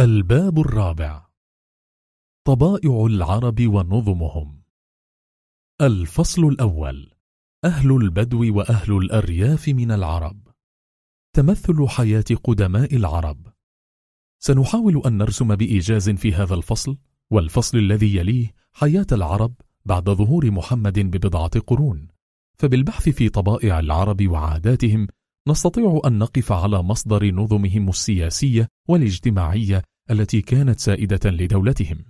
الباب الرابع. طبائع العرب ونظمهم. الفصل الأول. أهل البدو وأهل الأرياف من العرب. تمثل حياة قدماء العرب. سنحاول أن نرسم بإيجاز في هذا الفصل والفصل الذي يليه حياة العرب بعد ظهور محمد ببضعة قرون. فبالبحث في طبائع العرب وعاداتهم نستطيع أن نقف على مصدر نظمهم السياسية والاجتماعية التي كانت سائدة لدولتهم.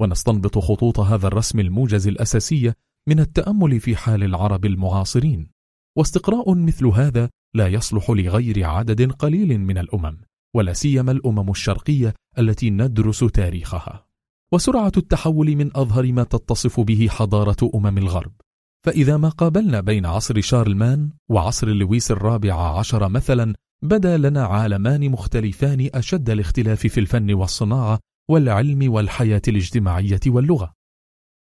ونستنبط خطوط هذا الرسم الموجز الأساسية من التأمل في حال العرب المعاصرين. واستقراء مثل هذا لا يصلح لغير عدد قليل من الأمم ولا سيما الأمم الشرقية التي ندرس تاريخها. وسرعة التحول من أظهر ما تتصف به حضارة أمم الغرب. فإذا ما قابلنا بين عصر شارلمان وعصر لويس الرابع عشر مثلا بدا لنا عالمان مختلفان أشد الاختلاف في الفن والصناعة والعلم والحياة الاجتماعية واللغة.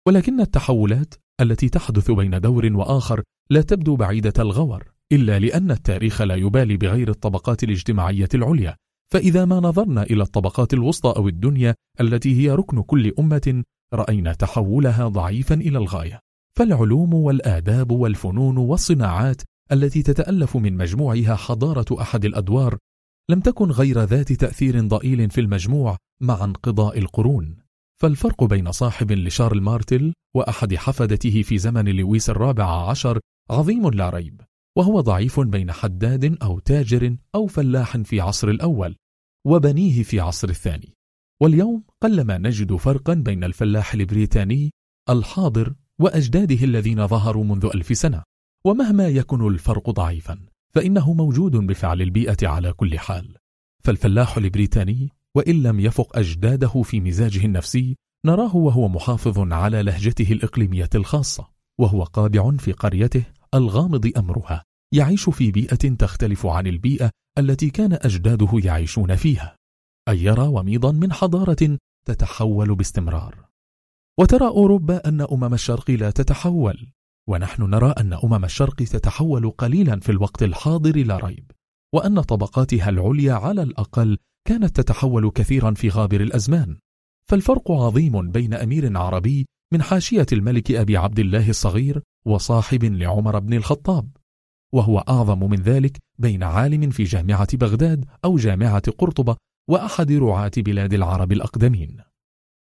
ولكن التحولات التي تحدث بين دور وآخر لا تبدو بعيدة الغور إلا لأن التاريخ لا يبالي بغير الطبقات الاجتماعية العليا. فإذا ما نظرنا إلى الطبقات الوسطى أو الدنيا التي هي ركن كل أمة رأينا تحولها ضعيفا إلى الغاية. فالعلوم والآداب والفنون والصناعات التي تتألف من مجموعها حضارة أحد الأدوار لم تكن غير ذات تأثير ضئيل في المجموع مع انقضاء القرون. فالفرق بين صاحب لشارل مارتل وأحد حفدته في زمن لويس الرابع عشر عظيم لا ريب وهو ضعيف بين حداد أو تاجر أو فلاح في عصر الأول وبنيه في عصر الثاني. واليوم قلما نجد فرقا بين الفلاح البريطاني الحاضر وأجداده الذين ظهروا منذ ألف سنة. ومهما يكن الفرق ضعيفا فإنه موجود بفعل البيئة على كل حال. فالفلاح البريطاني وإن لم يفق أجداده في مزاجه النفسي نراه وهو محافظ على لهجته الإقليمية الخاصة وهو قابع في قريته الغامض أمرها يعيش في بيئة تختلف عن البيئة التي كان أجداده يعيشون فيها. أي يرى وميضا من حضارة تتحول باستمرار. وترى أوروبا أن أمم الشرق لا تتحول ونحن نرى أن أمم الشرق تتحول قليلا في الوقت الحاضر لا ريب وأن طبقاتها العليا على الأقل كانت تتحول كثيرا في غابر الأزمان. فالفرق عظيم بين أمير عربي من حاشية الملك أبي عبد الله الصغير وصاحب لعمر بن الخطاب وهو أعظم من ذلك بين عالم في جامعة بغداد أو جامعة قرطبة وأحد رعاة بلاد العرب الأقدمين.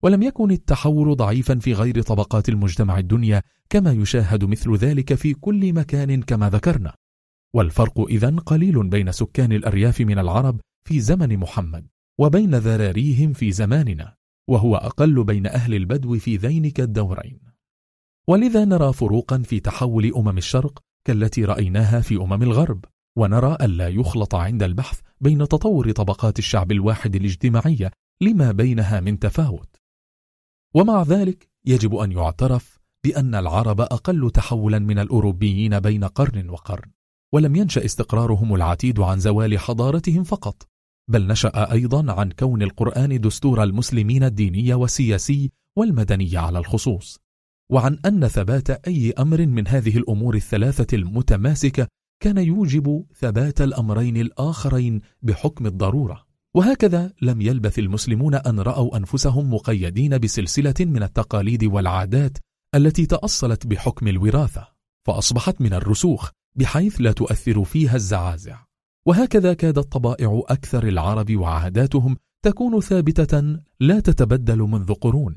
ولم يكن التحول ضعيفا في غير طبقات المجتمع الدنيا كما يشاهد مثل ذلك في كل مكان كما ذكرنا. والفرق إذن قليل بين سكان الأرياف من العرب في زمن محمد وبين ذراريهم في زماننا وهو أقل بين أهل البدو في ذينك الدورين. ولذا نرى فروقا في تحول أمم الشرق كالتي رأيناها في أمم الغرب ونرى ألا يخلط عند البحث بين تطور طبقات الشعب الواحد الاجتماعية لما بينها من تفاوت. ومع ذلك يجب أن يعترف بأن العرب أقل تحولا من الأوروبيين بين قرن وقرن ولم ينشأ استقرارهم العتيد عن زوال حضارتهم فقط بل نشأ أيضا عن كون القرآن دستور المسلمين الديني والسياسي والمدني على الخصوص. وعن أن ثبات أي أمر من هذه الأمور الثلاثة المتماسكة كان يوجب ثبات الأمرين الآخرين بحكم الضرورة. وهكذا لم يلبث المسلمون أن رأوا أنفسهم مقيدين بسلسلة من التقاليد والعادات التي تأصلت بحكم الوراثة فأصبحت من الرسوخ بحيث لا تؤثر فيها الزعازع. وهكذا كادت طبائع أكثر العرب وعاداتهم تكون ثابتة لا تتبدل منذ قرون.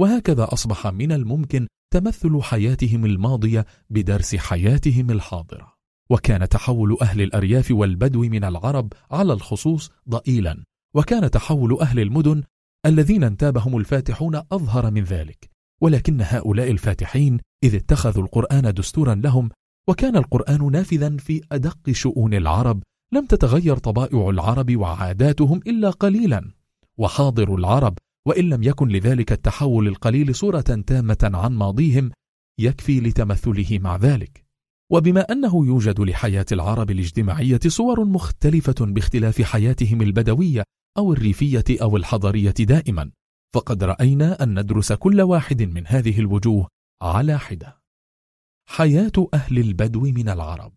وهكذا أصبح من الممكن تمثل حياتهم الماضية بدرس حياتهم الحاضرة. وكان تحول أهل الأرياف والبدو من العرب على الخصوص ضئيلا. وكان تحول أهل المدن الذين انتابهم الفاتحون أظهر من ذلك. ولكن هؤلاء الفاتحين إذ اتخذوا القرآن دستورا لهم وكان القرآن نافذا في أدق شؤون العرب لم تتغير طبائع العرب وعاداتهم إلا قليلا. وحاضر العرب وإن لم يكن لذلك التحول القليل صورة تامة عن ماضيهم يكفي لتمثله مع ذلك. وبما أنه يوجد لحياة العرب الاجتماعية صور مختلفة باختلاف حياتهم البدوية أو الريفية أو الحضرية دائما فقد رأينا أن ندرس كل واحد من هذه الوجوه على حدة. حياة أهل البدو من العرب.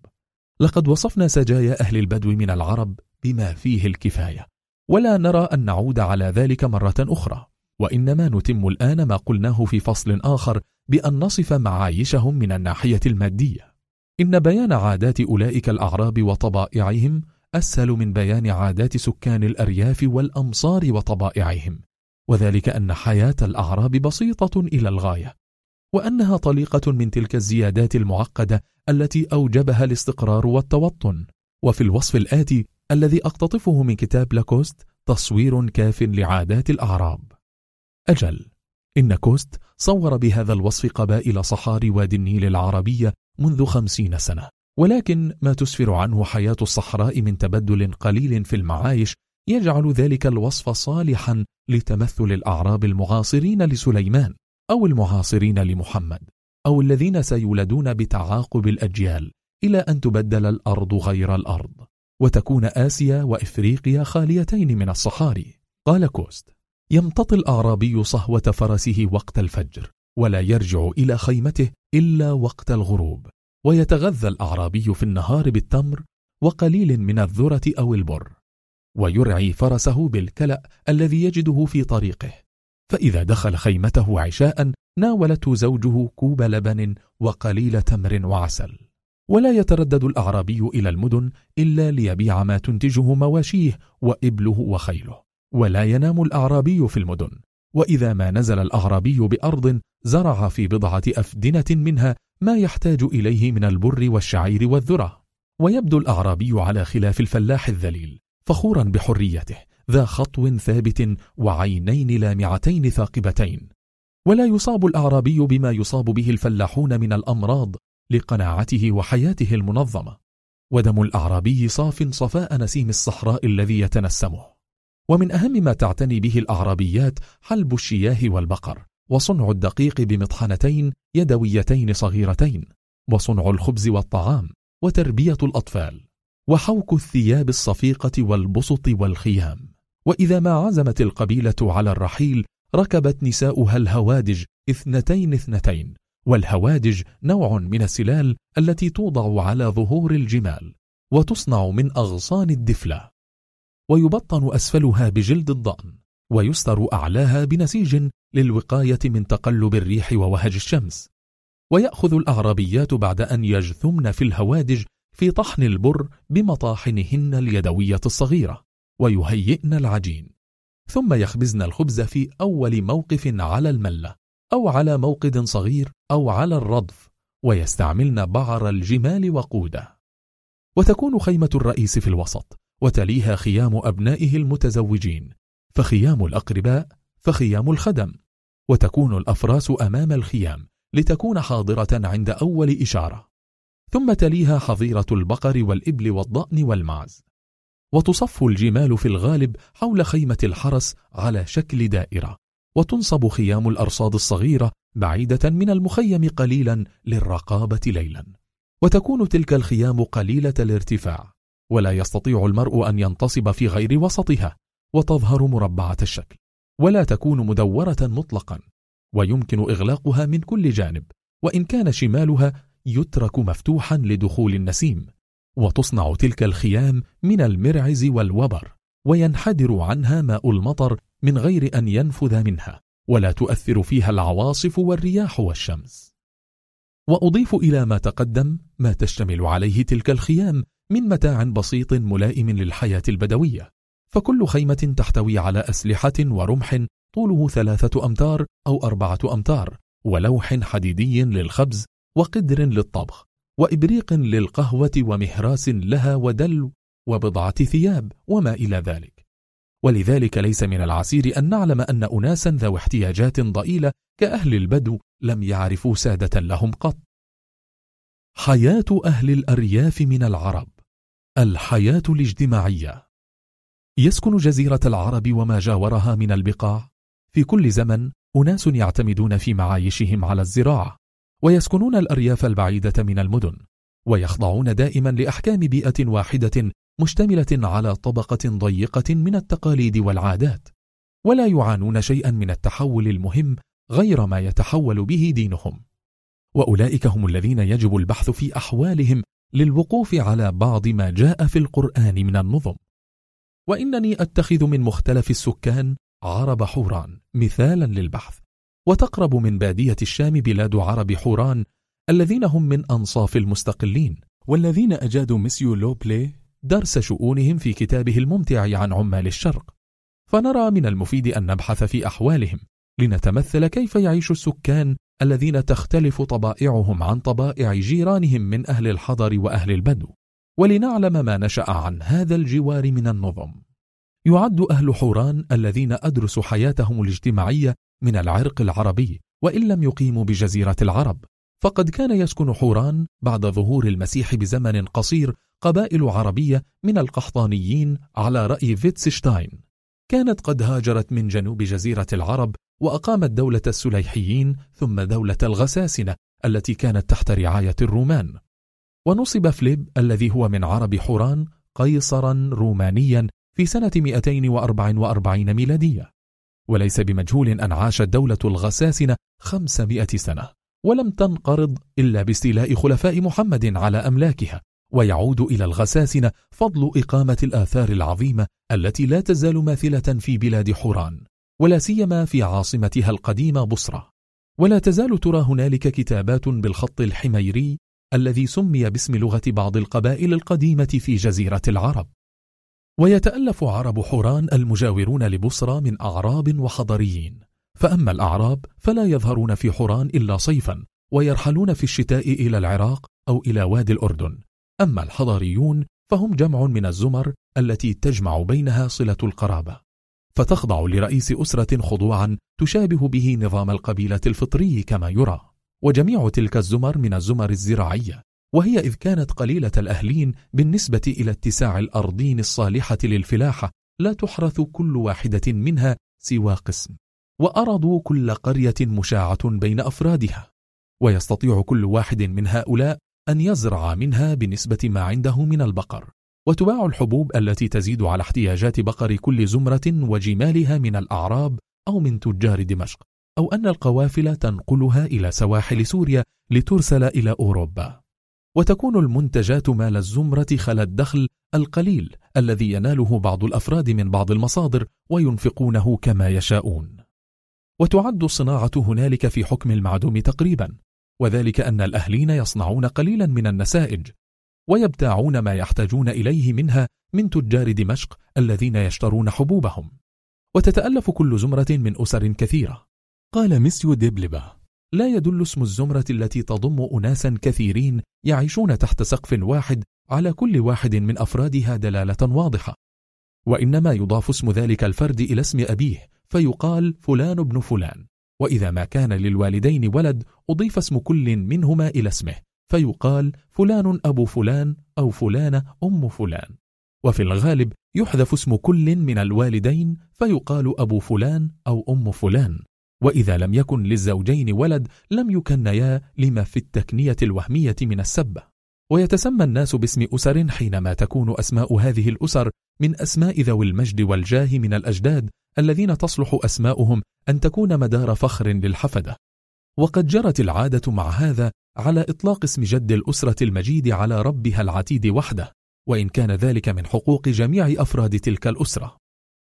لقد وصفنا سجايا أهل البدو من العرب بما فيه الكفاية ولا نرى أن نعود على ذلك مرة أخرى وإنما نتم الآن ما قلناه في فصل آخر بأن نصف معايشهم من الناحية المادية. إن بيان عادات أولئك الأعراب وطبائعهم أسهل من بيان عادات سكان الأرياف والأمصار وطبائعهم وذلك أن حياة الأعراب بسيطة إلى الغاية وأنها طليقة من تلك الزيادات المعقدة التي أوجبها الاستقرار والتوطن. وفي الوصف الآتي الذي أقتطفه من كتاب لاكوست تصوير كاف لعادات الأعراب. أجل إن لاكوست صور بهذا الوصف قبائل صحاري وادي النيل العربية منذ خمسين سنة. ولكن ما تسفر عنه حياة الصحراء من تبدل قليل في المعايش يجعل ذلك الوصف صالحا لتمثل الأعراب المعاصرين لسليمان أو المعاصرين لمحمد أو الذين سيولدون بتعاقب الأجيال إلى أن تبدل الأرض غير الأرض وتكون آسيا وإفريقيا خاليتين من الصحاري. قال كوست يمتطي الأعرابي صهوة فرسه وقت الفجر ولا يرجع إلى خيمته إلا وقت الغروب. ويتغذى الأعرابي في النهار بالتمر وقليل من الذرة أو البر. ويرعي فرسه بالكلأ الذي يجده في طريقه. فإذا دخل خيمته عشاء ناولته زوجه كوب لبن وقليل تمر وعسل. ولا يتردد الأعرابي إلى المدن إلا ليبيع ما تنتجه مواشيه وإبله وخيله. ولا ينام الأعرابي في المدن. وإذا ما نزل الأعرابي بأرض زرع في بضعة أفدنة منها ما يحتاج إليه من البر والشعير والذرة. ويبدو الأعرابي على خلاف الفلاح الذليل فخورا بحريته ذا خطو ثابت وعينين لامعتين ثاقبتين. ولا يصاب الأعرابي بما يصاب به الفلاحون من الأمراض لقناعته وحياته المنظمة. ودم الأعرابي صاف صفاء نسيم الصحراء الذي يتنسمه. ومن أهم ما تعتني به الأعرابيات حلب الشياه والبقر وصنع الدقيق بمطحنتين يدويتين صغيرتين وصنع الخبز والطعام وتربية الأطفال وحوك الثياب الصفيقة والبسط والخيام. وإذا ما عزمت القبيلة على الرحيل ركبت نساؤها الهوادج اثنتين اثنتين والهوادج نوع من السلال التي توضع على ظهور الجمال وتصنع من أغصان الدفلة. ويبطن أسفلها بجلد الضأن ويستر أعلاها بنسيج للوقاية من تقلب الريح ووهج الشمس. ويأخذ الأعرابيات بعد أن يجثمن في الهوادج في طحن البر بمطاحنهن اليدوية الصغيرة ويهيئن العجين. ثم يخبزن الخبز في أول موقف على الملة أو على موقد صغير أو على الرضف ويستعملن بعر الجمال وقوده. وتكون خيمة الرئيس في الوسط وتليها خيام أبنائه المتزوجين فخيام الأقرباء فخيام الخدم وتكون الأفراس أمام الخيام لتكون حاضرة عند أول إشارة. ثم تليها حظيرة البقر والإبل والضأن والمعز. وتصف الجمال في الغالب حول خيمة الحرس على شكل دائرة وتنصب خيام الأرصاد الصغيرة بعيدة من المخيم قليلا للرقابة ليلا. وتكون تلك الخيام قليلة الارتفاع. ولا يستطيع المرء أن ينتصب في غير وسطها وتظهر مربعة الشكل ولا تكون مدورة مطلقا ويمكن إغلاقها من كل جانب وإن كان شمالها يترك مفتوحا لدخول النسيم وتصنع تلك الخيام من المرعز والوبر وينحدر عنها ماء المطر من غير أن ينفذ منها ولا تؤثر فيها العواصف والرياح والشمس. وأضيف إلى ما تقدم ما تشتمل عليه تلك الخيام من متاع بسيط ملائم للحياة البدوية. فكل خيمة تحتوي على أسلحة ورمح طوله ثلاثة أمتار أو أربعة أمتار ولوح حديدي للخبز وقدر للطبخ وإبريق للقهوة ومهراس لها ودلو وبضعة ثياب وما إلى ذلك. ولذلك ليس من العسير أن نعلم أن أناسا ذو احتياجات ضئيلة كأهل البدو لم يعرفوا سادة لهم قط. حياة أهل الأرياف من العرب. الحياة الاجتماعية. يسكن جزيرة العرب وما جاورها من البقاع. في كل زمن أناس يعتمدون في معايشهم على الزراعة ويسكنون الأرياف البعيدة من المدن ويخضعون دائما لأحكام بيئة واحدة مشتملة على طبقة ضيقة من التقاليد والعادات ولا يعانون شيئا من التحول المهم غير ما يتحول به دينهم. وأولئك هم الذين يجب البحث في أحوالهم للوقوف على بعض ما جاء في القرآن من النظم. وإنني أتخذ من مختلف السكان عرب حوران مثالا للبحث وتقرب من بادية الشام بلاد عرب حوران الذين هم من أنصاف المستقلين والذين أجادوا مسيو لوبلي درس شؤونهم في كتابه الممتع عن عمال الشرق. فنرى من المفيد أن نبحث في أحوالهم لنتمثل كيف يعيش السكان الذين تختلف طبائعهم عن طبائع جيرانهم من أهل الحضر وأهل البدو ولنعلم ما نشأ عن هذا الجوار من النظم. يعد أهل حوران الذين أدرسوا حياتهم الاجتماعية من العرق العربي وإن لم يقيموا بجزيرة العرب. فقد كان يسكن حوران بعد ظهور المسيح بزمن قصير قبائل عربية من القحطانيين على رأي فيتسشتاين. كانت قد هاجرت من جنوب جزيرة العرب وأقامت دولة السليحيين ثم دولة الغساسنة التي كانت تحت رعاية الرومان. ونصب فليب الذي هو من عرب حوران قيصرا رومانيا في سنة 244 ميلادية. وليس بمجهول أن عاشت دولة الغساسنة 500 سنة ولم تنقرض إلا باستيلاء خلفاء محمد على أملاكها ويعود إلى الغساسنة فضل إقامة الآثار العظيمة التي لا تزال ماثلة في بلاد حوران. ولا سيما في عاصمتها القديمة بصرة. ولا تزال ترى هنالك كتابات بالخط الحميري الذي سمي باسم لغة بعض القبائل القديمة في جزيرة العرب. ويتألف عرب حوران المجاورون لبصرة من أعراب وحضريين. فأما الأعراب فلا يظهرون في حوران إلا صيفا ويرحلون في الشتاء إلى العراق أو إلى وادي الأردن. أما الحضريون فهم جمع من الزمر التي تجمع بينها صلة القرابة. فتخضع لرئيس أسرة خضوعا تشابه به نظام القبيلة الفطري كما يرى. وجميع تلك الزمر من الزمر الزراعية وهي إذ كانت قليلة الأهلين بالنسبة إلى اتساع الأرضين الصالحة للفلاحة لا تحرث كل واحدة منها سوى قسم. وأرضوا كل قرية مشاعة بين أفرادها. ويستطيع كل واحد من هؤلاء أن يزرع منها بنسبة ما عنده من البقر. وتباع الحبوب التي تزيد على احتياجات بقر كل زمرة وجمالها من الأعراب أو من تجار دمشق أو أن القوافل تنقلها إلى سواحل سوريا لترسل إلى أوروبا. وتكون المنتجات مال الزمرة خلا الدخل القليل الذي يناله بعض الأفراد من بعض المصادر وينفقونه كما يشاءون. وتعد الصناعة هنالك في حكم المعدوم تقريبا وذلك أن الأهلين يصنعون قليلا من النسائج ويبتاعون ما يحتاجون إليه منها من تجار دمشق الذين يشترون حبوبهم. وتتألف كل زمرة من أسر كثيرة. قال ميسيو ديبلبا لا يدل اسم الزمرة التي تضم أناسا كثيرين يعيشون تحت سقف واحد على كل واحد من أفرادها دلالة واضحة. وإنما يضاف اسم ذلك الفرد إلى اسم أبيه فيقال فلان ابن فلان. وإذا ما كان للوالدين ولد أضيف اسم كل منهما إلى اسمه. فيقال فلان أبو فلان أو فلانة أم فلان. وفي الغالب يحذف اسم كل من الوالدين فيقال أبو فلان أو أم فلان. وإذا لم يكن للزوجين ولد لم يكنيا لما في التكنية الوهمية من السبة. ويتسمى الناس باسم أسر حينما تكون أسماء هذه الأسر من أسماء ذوي المجد والجاه من الأجداد الذين تصلح أسماؤهم أن تكون مدار فخر للحفدة. وقد جرت العادة مع هذا على إطلاق اسم جد الأسرة المجيد على ربها العتيد وحده وإن كان ذلك من حقوق جميع أفراد تلك الأسرة.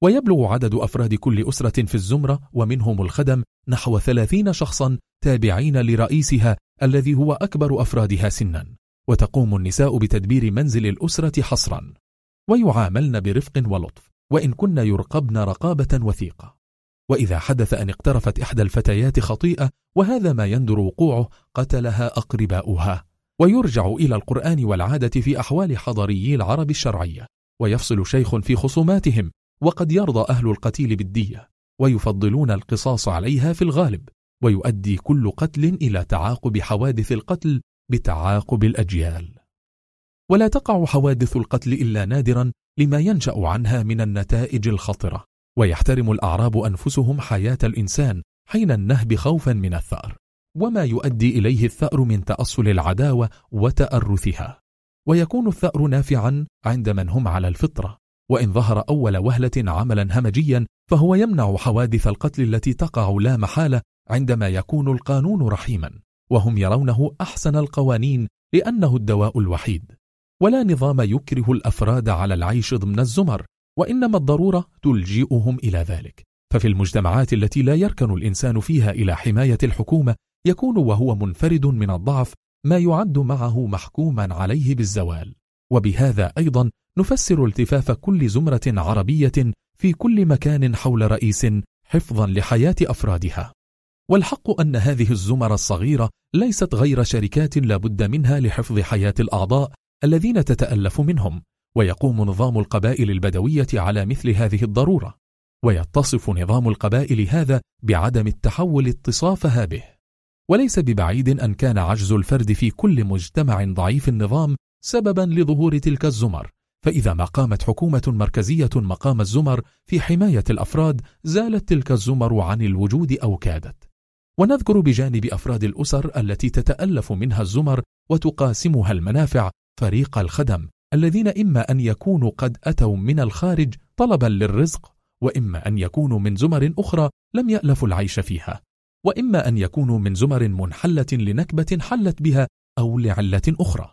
ويبلغ عدد أفراد كل أسرة في الزمرة ومنهم الخدم نحو ثلاثين شخصا تابعين لرئيسها الذي هو أكبر أفرادها سنا. وتقوم النساء بتدبير منزل الأسرة حصرا. ويعاملن برفق ولطف وإن كن يرقبن رقابة وثيقة. وإذا حدث أن اقترفت إحدى الفتيات خطيئة وهذا ما يندر وقوعه قتلها أقرباؤها. ويرجع إلى القرآن والعادة في أحوال حضري العرب الشرعية. ويفصل شيخ في خصوماتهم وقد يرضى أهل القتيل بالدية. ويفضلون القصاص عليها في الغالب. ويؤدي كل قتل إلى تعاقب حوادث القتل بتعاقب الأجيال. ولا تقع حوادث القتل إلا نادرا لما ينشأ عنها من النتائج الخطرة. ويحترم الأعراب أنفسهم حياة الإنسان حين النهب خوفا من الثأر وما يؤدي إليه الثأر من تأصل العداوة وتأرثها. ويكون الثأر نافعا عند من هم على الفطرة وإن ظهر أول وهلة عملا همجيا فهو يمنع حوادث القتل التي تقع لا محالة عندما يكون القانون رحيما وهم يرونه أحسن القوانين لأنه الدواء الوحيد. ولا نظام يكره الأفراد على العيش ضمن الزمر وإنما الضرورة تلجئهم إلى ذلك. ففي المجتمعات التي لا يركن الإنسان فيها إلى حماية الحكومة يكون وهو منفرد من الضعف ما يعد معه محكوما عليه بالزوال. وبهذا أيضا نفسر التفاف كل زمرة عربية في كل مكان حول رئيس حفظا لحياة أفرادها. والحق أن هذه الزمر الصغيرة ليست غير شركات لابد منها لحفظ حياة الأعضاء الذين تتألف منهم. ويقوم نظام القبائل البدوية على مثل هذه الضرورة ويتصف نظام القبائل هذا بعدم التحول اتصافها به. وليس ببعيد أن كان عجز الفرد في كل مجتمع ضعيف النظام سببا لظهور تلك الزمر فإذا ما قامت حكومة مركزية مقام الزمر في حماية الأفراد زالت تلك الزمر عن الوجود أو كادت. ونذكر بجانب أفراد الأسر التي تتألف منها الزمر وتقاسمها المنافع فريق الخدم الذين إما أن يكونوا قد أتوا من الخارج طلبا للرزق وإما أن يكونوا من زمر أخرى لم يألفوا العيش فيها وإما أن يكونوا من زمر منحلة لنكبة حلت بها أو لعلة أخرى.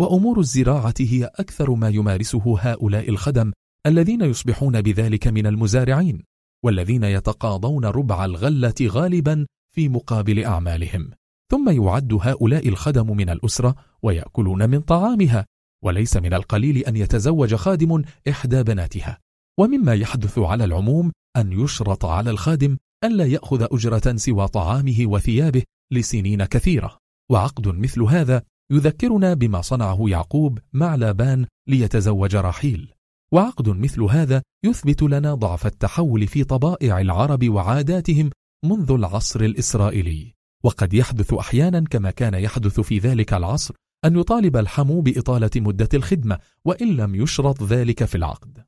وأمور الزراعة هي أكثر ما يمارسه هؤلاء الخدم الذين يصبحون بذلك من المزارعين والذين يتقاضون ربع الغلة غالبا في مقابل أعمالهم. ثم يعد هؤلاء الخدم من الأسرة ويأكلون من طعامها وليس من القليل أن يتزوج خادم إحدى بناتها. ومما يحدث على العموم أن يشرط على الخادم ألا يأخذ أجرة سوى طعامه وثيابه لسنين كثيرة. وعقد مثل هذا يذكرنا بما صنعه يعقوب مع لابان ليتزوج رحيل. وعقد مثل هذا يثبت لنا ضعف التحول في طبائع العرب وعاداتهم منذ العصر الإسرائيلي. وقد يحدث أحيانا كما كان يحدث في ذلك العصر أن يطالب الحمو بإطالة مدة الخدمة وإن لم يشرط ذلك في العقد.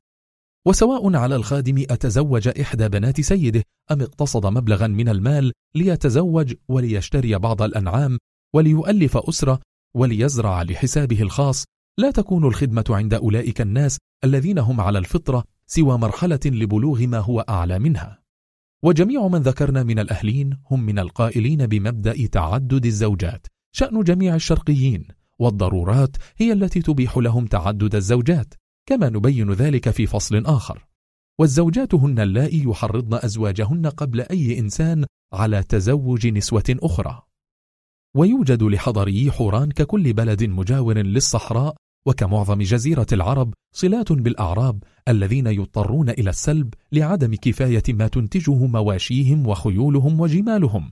وسواء على الخادم أتزوج إحدى بنات سيده أم اقتصد مبلغا من المال ليتزوج وليشتري بعض الأنعام وليؤلف أسرة وليزرع لحسابه الخاص. لا تكون الخدمة عند أولئك الناس الذين هم على الفطرة سوى مرحلة لبلوغ ما هو أعلى منها. وجميع من ذكرنا من الأهلين هم من القائلين بمبدأ تعدد الزوجات شأن جميع الشرقيين. والضرورات هي التي تبيح لهم تعدد الزوجات كما نبين ذلك في فصل آخر. والزوجات هن اللائي يحرضن أزواجهن قبل أي إنسان على تزوج نسوة أخرى. ويوجد لحضري حوران ككل بلد مجاور للصحراء وكمعظم جزيرة العرب صلات بالأعراب الذين يضطرون إلى السلب لعدم كفاية ما تنتجه مواشيهم وخيولهم وجمالهم.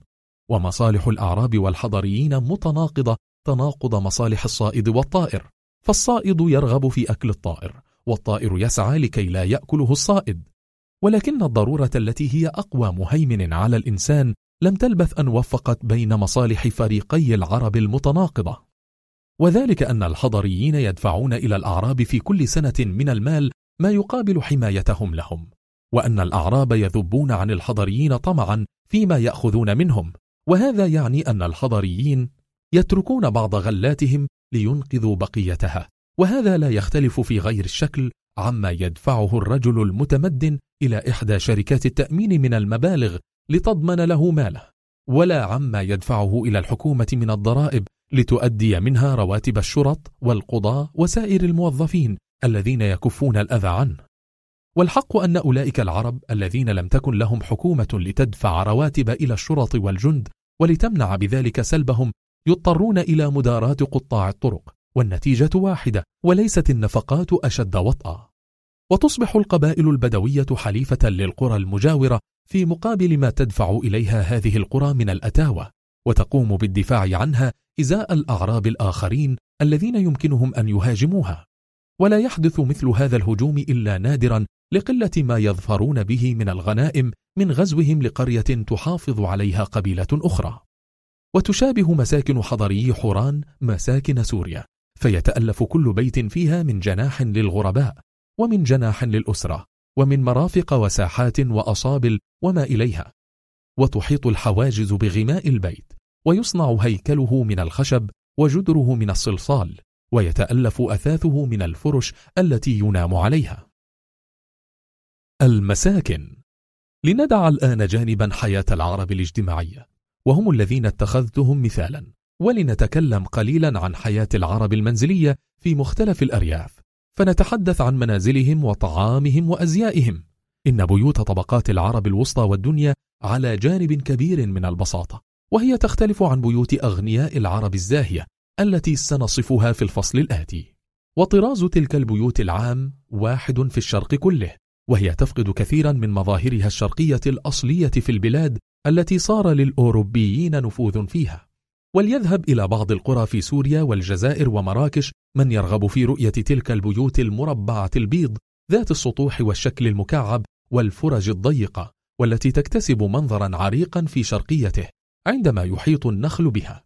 ومصالح الأعراب والحضريين متناقضة تناقض مصالح الصائد والطائر فالصائد يرغب في أكل الطائر والطائر يسعى لكي لا يأكله الصائد. ولكن الضرورة التي هي أقوى مهيمن على الإنسان لم تلبث أن وفقت بين مصالح فريقي العرب المتناقضة. وذلك أن الحضريين يدفعون إلى الأعراب في كل سنة من المال ما يقابل حمايتهم لهم وأن الأعراب يذبون عن الحضريين طمعا فيما يأخذون منهم. وهذا يعني أن الحضريين يتركون بعض غلاتهم لينقذوا بقيتها وهذا لا يختلف في غير الشكل عما يدفعه الرجل المتمدن إلى إحدى شركات التأمين من المبالغ لتضمن له ماله ولا عما يدفعه إلى الحكومة من الضرائب لتؤدي منها رواتب الشرط والقضاء وسائر الموظفين الذين يكفون الأذى عنه. والحق أن أولئك العرب الذين لم تكن لهم حكومة لتدفع رواتب إلى الشرط والجند ولتمنع بذلك سلبهم يضطرون إلى مداراة قطاع الطرق والنتيجة واحدة وليست النفقات أشد وطأ وتصبح القبائل البدوية حليفة للقرى المجاورة في مقابل ما تدفع إليها هذه القرى من الأتاوة وتقوم بالدفاع عنها إزاء الأعراب الآخرين الذين يمكنهم أن يهاجموها. ولا يحدث مثل هذا الهجوم إلا نادرا لقلة ما يظفرون به من الغنائم من غزوهم لقرية تحافظ عليها قبيلة أخرى. وتشابه مساكن حضري حوران مساكن سوريا فيتألف كل بيت فيها من جناح للغرباء ومن جناح للأسرة ومن مرافق وساحات وأصابل وما إليها. وتحيط الحواجز بغماء البيت ويصنع هيكله من الخشب وجدره من الصلصال ويتألف أثاثه من الفرش التي ينام عليها. المساكن. لندع الآن جانبا حياة العرب الاجتماعية. وهم الذين اتخذتهم مثالا. ولنتكلم قليلا عن حياة العرب المنزلية في مختلف الأرياف. فنتحدث عن منازلهم وطعامهم وأزيائهم. إن بيوت طبقات العرب الوسطى والدنيا على جانب كبير من البساطة. وهي تختلف عن بيوت أغنياء العرب الزاهية التي سنصفها في الفصل الآتي. وطراز تلك البيوت العام واحد في الشرق كله وهي تفقد كثيرا من مظاهرها الشرقية الأصلية في البلاد التي صار للأوروبيين نفوذ فيها. وليذهب إلى بعض القرى في سوريا والجزائر ومراكش من يرغب في رؤية تلك البيوت المربعة البيض ذات السطوح والشكل المكعب والفرج الضيقة والتي تكتسب منظرا عريقا في شرقيته عندما يحيط النخل بها.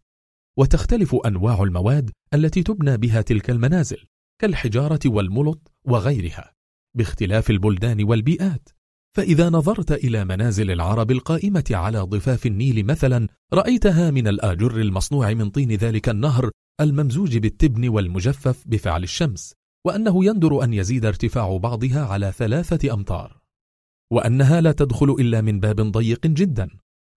وتختلف أنواع المواد التي تبنى بها تلك المنازل كالحجارة والملط وغيرها باختلاف البلدان والبيئات. فإذا نظرت إلى منازل العرب القائمة على ضفاف النيل مثلا رأيتها من الآجر المصنوع من طين ذلك النهر الممزوج بالتبن والمجفف بفعل الشمس وأنه يندر أن يزيد ارتفاع بعضها على ثلاثة أمتار. وأنها لا تدخل إلا من باب ضيق جدا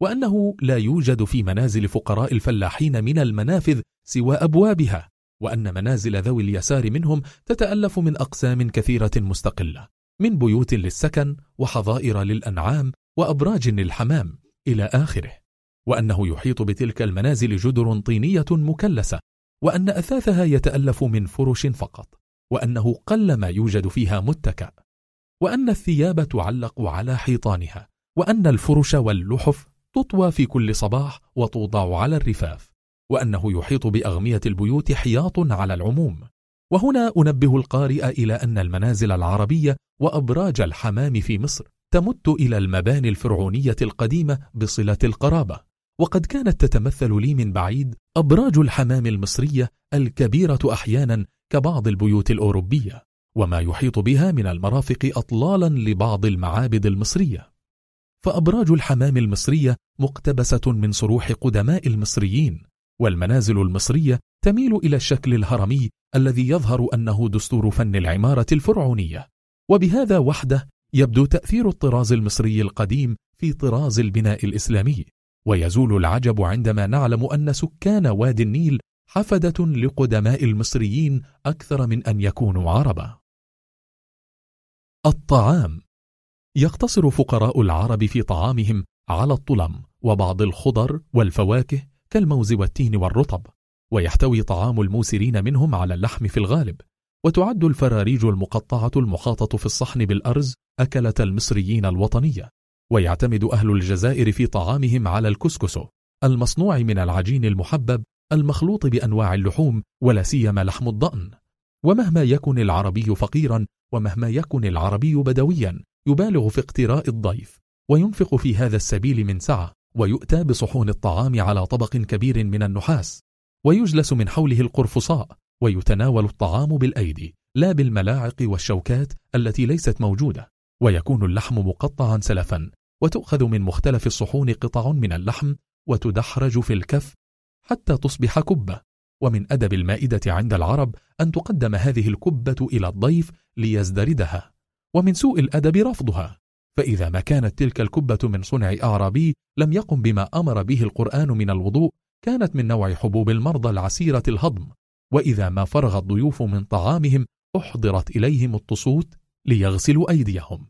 وأنه لا يوجد في منازل فقراء الفلاحين من المنافذ سوى أبوابها وأن منازل ذوي اليسار منهم تتألف من أقسام كثيرة مستقلة. من بيوت للسكن وحظائر للأنعام وأبراج للحمام إلى آخره وأنه يحيط بتلك المنازل جدر طينية مكلسة وأن أثاثها يتألف من فرش فقط وأنه قل ما يوجد فيها متكأ وأن الثياب تعلق على حيطانها وأن الفرش واللحف تطوى في كل صباح وتوضع على الرفاف وأنه يحيط بأغمية البيوت حياط على العموم. وهنا أنبه القارئ إلى أن المنازل العربية وأبراج الحمام في مصر تمت إلى المباني الفرعونية القديمة بصلة القرابة. وقد كانت تتمثل لي من بعيد أبراج الحمام المصرية الكبيرة أحيانا كبعض البيوت الأوروبية وما يحيط بها من المرافق أطلالا لبعض المعابد المصرية. فأبراج الحمام المصرية مقتبسة من صروح قدماء المصريين والمنازل المصرية تميل إلى الشكل الهرمي الذي يظهر أنه دستور فن العمارة الفرعونية. وبهذا وحده يبدو تأثير الطراز المصري القديم في طراز البناء الإسلامي. ويزول العجب عندما نعلم أن سكان وادي النيل حفدة لقدماء المصريين أكثر من أن يكونوا عربا الطعام. يقتصر فقراء العرب في طعامهم على الطلم وبعض الخضر والفواكه كالموز والتين والرطب ويحتوي طعام الموسرين منهم على اللحم في الغالب وتعد الفراريج المقطعة المخاطة في الصحن بالأرز أكلة المصريين الوطنية ويعتمد أهل الجزائر في طعامهم على الكسكسو المصنوع من العجين المحبب المخلوط بأنواع اللحوم ولا سيما لحم الضأن. ومهما يكن العربي فقيرا ومهما يكن العربي بدويا يبالغ في اقتراء الضيف وينفق في هذا السبيل من سعة ويؤتى بصحون الطعام على طبق كبير من النحاس ويجلس من حوله القرفصاء ويتناول الطعام بالأيدي لا بالملاعق والشوكات التي ليست موجودة ويكون اللحم مقطعا سلفا وتؤخذ من مختلف الصحون قطع من اللحم وتدحرج في الكف حتى تصبح كبة. ومن أدب المائدة عند العرب أن تقدم هذه الكبة إلى الضيف ليزدردها ومن سوء الأدب رفضها. فإذا ما كانت تلك الكبة من صنع أعرابي لم يقم بما أمر به القرآن من الوضوء كانت من نوع حبوب المرضى العسيرة الهضم. وإذا ما فرغ الضيوف من طعامهم أحضرت إليهم الطسوت ليغسلوا أيديهم.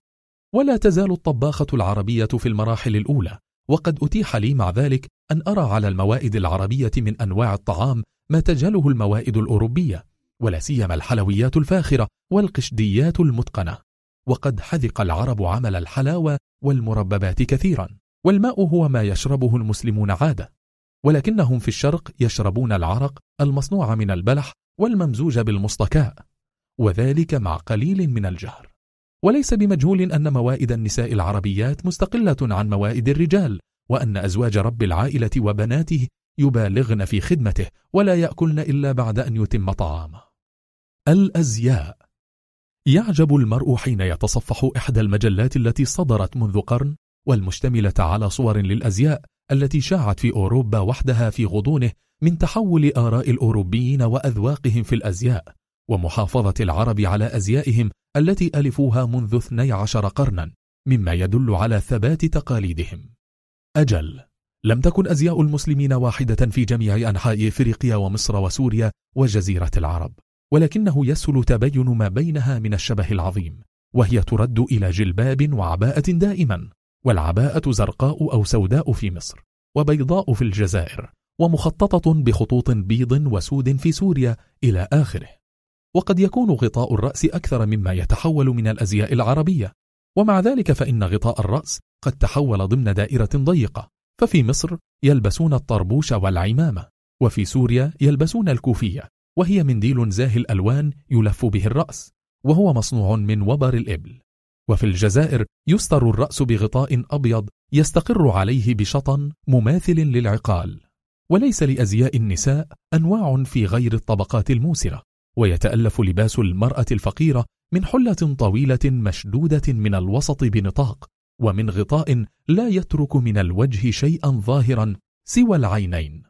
ولا تزال الطباخة العربية في المراحل الأولى وقد أتيح لي مع ذلك أن أرى على الموائد العربية من أنواع الطعام ما تجهله الموائد الأوروبية ولا سيما الحلويات الفاخرة والقشديات المتقنة. وقد حذق العرب عمل الحلاوة والمرببات كثيرا والماء هو ما يشربه المسلمون عادة. ولكنهم في الشرق يشربون العرق المصنوع من البلح والممزوج بالمصطكاء وذلك مع قليل من الجهر. وليس بمجهول أن موائد النساء العربيات مستقلة عن موائد الرجال وأن أزواج رب العائلة وبناته يبالغن في خدمته ولا يأكلن إلا بعد أن يتم طعامه. الأزياء يعجب المرء حين يتصفح إحدى المجلات التي صدرت منذ قرن والمشتملة على صور للأزياء التي شاعت في أوروبا وحدها في غضونه من تحول آراء الأوروبيين وأذواقهم في الأزياء ومحافظة العرب على أزيائهم التي ألفوها منذ 12 قرنا مما يدل على ثبات تقاليدهم. أجل لم تكن أزياء المسلمين واحدة في جميع أنحاء إفريقيا ومصر وسوريا وجزيرة العرب. ولكنه يسهل تبين ما بينها من الشبه العظيم وهي ترد إلى جلباب وعباءة دائما والعباءة زرقاء أو سوداء في مصر وبيضاء في الجزائر ومخططة بخطوط بيض وسود في سوريا إلى آخره. وقد يكون غطاء الرأس أكثر مما يتحول من الأزياء العربية. ومع ذلك فإن غطاء الرأس قد تحول ضمن دائرة ضيقة ففي مصر يلبسون الطربوش والعمامة وفي سوريا يلبسون الكوفية. وهي منديل زاهي الألوان يلف به الرأس وهو مصنوع من وبر الإبل. وفي الجزائر يستر الرأس بغطاء أبيض يستقر عليه بشطن مماثل للعقال. وليس لأزياء النساء أنواع في غير الطبقات الموسرة ويتألف لباس المرأة الفقيرة من حلة طويلة مشدودة من الوسط بنطاق ومن غطاء لا يترك من الوجه شيئا ظاهرا سوى العينين.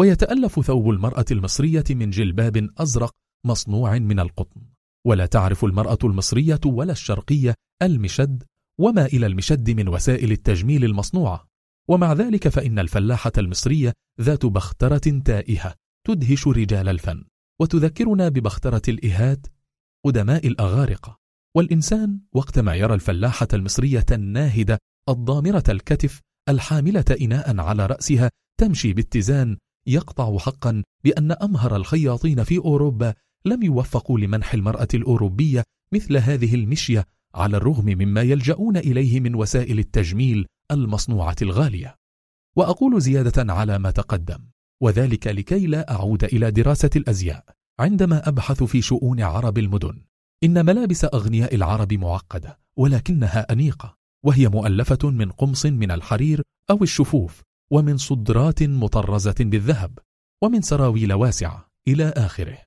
ويتألف ثوب المرأة المصرية من جلباب أزرق مصنوع من القطن. ولا تعرف المرأة المصرية ولا الشرقية المشد وما إلى المشد من وسائل التجميل المصنوعة. ومع ذلك فإن الفلاحة المصرية ذات بخترة تائهة تدهش رجال الفن. وتذكرنا ببخترة الإهات قدماء الأغارقة. والإنسان وقتما يرى الفلاحة المصرية الناهدة الضامرة الكتف الحاملة إناء على رأسها تمشي باتزان يقطع حقا بأن أمهر الخياطين في أوروبا لم يوفقوا لمنح المرأة الأوروبية مثل هذه المشية على الرغم مما يلجؤون إليه من وسائل التجميل المصنوعة الغالية. وأقول زيادة على ما تقدم وذلك لكي لا أعود إلى دراسة الأزياء. عندما أبحث في شؤون عرب المدن إن ملابس أغنياء العرب معقدة ولكنها أنيقة وهي مؤلفة من قمص من الحرير أو الشفوف. ومن صدرات مطرزة بالذهب ومن سراويل واسعة إلى آخره.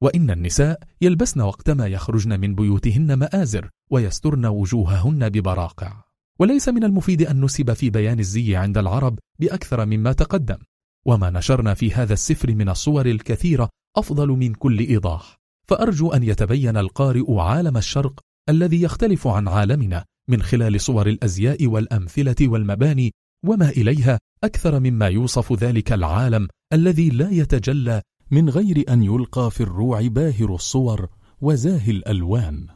وإن النساء يلبسن وقتما يخرجن من بيوتهن مآزر ويسترن وجوههن ببراقع. وليس من المفيد أن نسب في بيان الزي عند العرب بأكثر مما تقدم. وما نشرنا في هذا السفر من الصور الكثيرة أفضل من كل إيضاح. فأرجو أن يتبين القارئ عالم الشرق الذي يختلف عن عالمنا من خلال صور الأزياء والأمثلة والمباني وما إليها أكثر مما يوصف ذلك العالم الذي لا يتجلى من غير أن يلقى في الروع باهر الصور وزاهي الألوان.